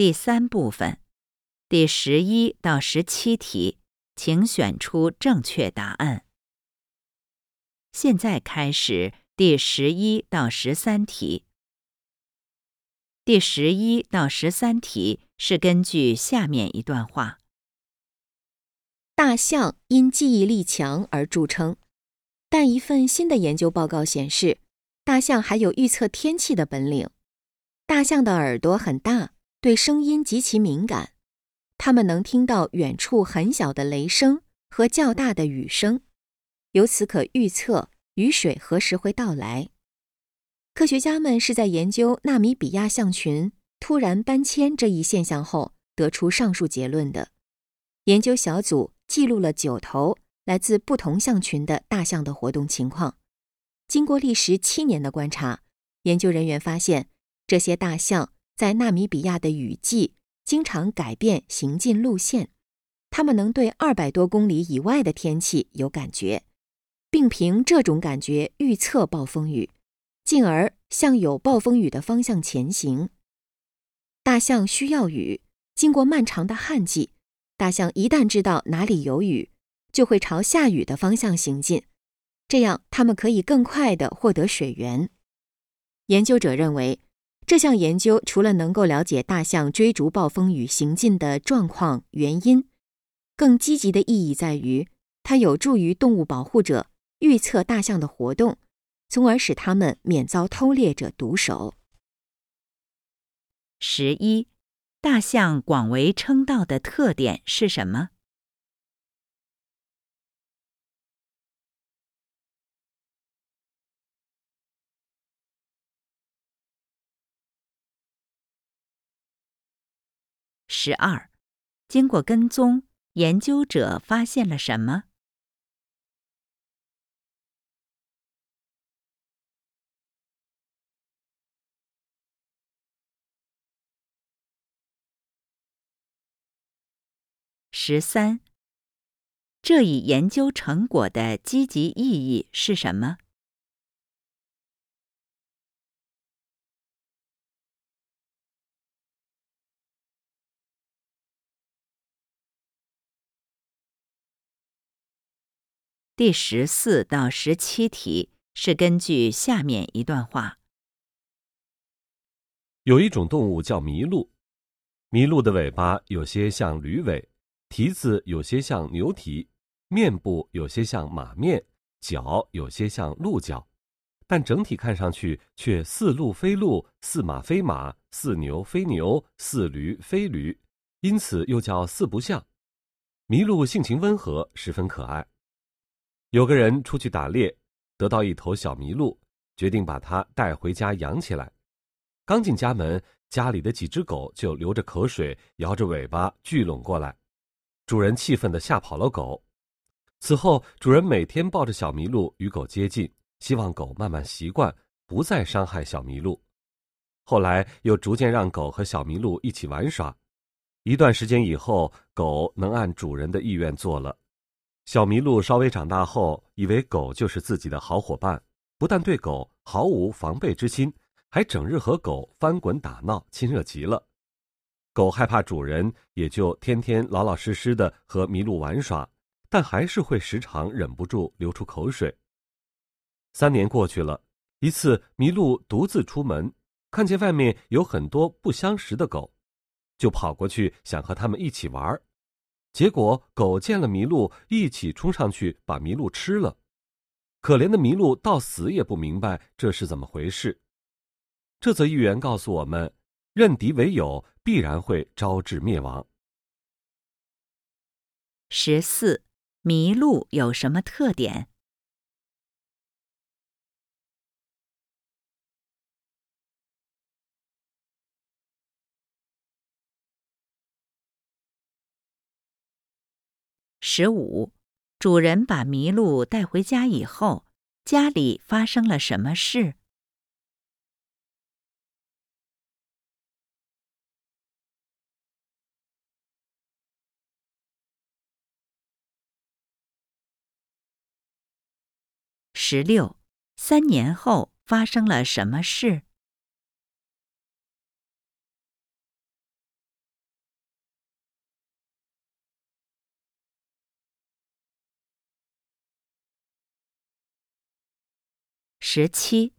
第三部分，第十一到十七题，请选出正确答案。现在开始第十一到十三题。第十一到十三题是根据下面一段话：大象因记忆力强而著称，但一份新的研究报告显示，大象还有预测天气的本领。大象的耳朵很大，对声音极其敏感，它们能听到远处很小的雷声和较大的雨声，由此可预测雨水何时会到来。科学家们是在研究纳米比亚象群突然搬迁这一现象后得出上述结论的。研究小组记录了九头来自不同象群的大象的活动情况。经过历时七年的观察，研究人员发现，这些大象在纳米比亚的雨季经常改变行进路线。它们能对二百多公里以外的天气有感觉，并凭这种感觉预测暴风雨。进而向有暴风雨的方向前行。大象需要雨，经过漫长的旱季，大象一旦知道哪里有雨，就会朝下雨的方向行进，这样它们可以更快地获得水源。研究者认为，这项研究除了能够了解大象追逐暴风雨行进的状况原因，更积极的意义在于，它有助于动物保护者预测大象的活动。从而使它们免遭偷猎者毒手。十一，大象广为称道的特点是什么？十二，经过跟踪，研究者发现了什么？十三，这一研究成果的积极意义是什么？第十四到十七题是根据下面一段话：有一种动物叫麋鹿，麋鹿的尾巴有些像驴尾。蹄子有些像牛蹄，面部有些像马面，脚有些像鹿角，但整体看上去却似鹿非鹿，似马非马，似牛非牛，似驴非驴，因此又叫四不像。麋鹿性情温和，十分可爱。有个人出去打猎，得到一头小麋鹿，决定把它带回家养起来。刚进家门，家里的几只狗就流着口水，摇着尾巴聚拢过来。主人气愤地吓跑了狗。此后，主人每天抱着小麋鹿与狗接近，希望狗慢慢习惯，不再伤害小麋鹿。后来，又逐渐让狗和小麋鹿一起玩耍。一段时间以后，狗能按主人的意愿做了。小麋鹿稍微长大后，以为狗就是自己的好伙伴，不但对狗毫无防备之心，还整日和狗翻滚打闹，亲热极了。狗害怕主人，也就天天老老实实的和麋鹿玩耍，但还是会时常忍不住流出口水。三年过去了，一次麋鹿独自出门，看见外面有很多不相识的狗，就跑过去想和他们一起玩儿，结果狗见了麋鹿，一起冲上去把麋鹿吃了。可怜的麋鹿到死也不明白这是怎么回事。这则寓言告诉我们。认敌为友，必然会招致灭亡。十四，麋鹿有什么特点？十五，主人把麋鹿带回家以后，家里发生了什么事？十六，三年后发生了什么事？十七，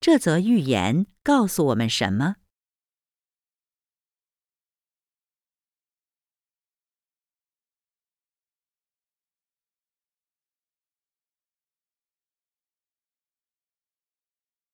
这则寓言告诉我们什么？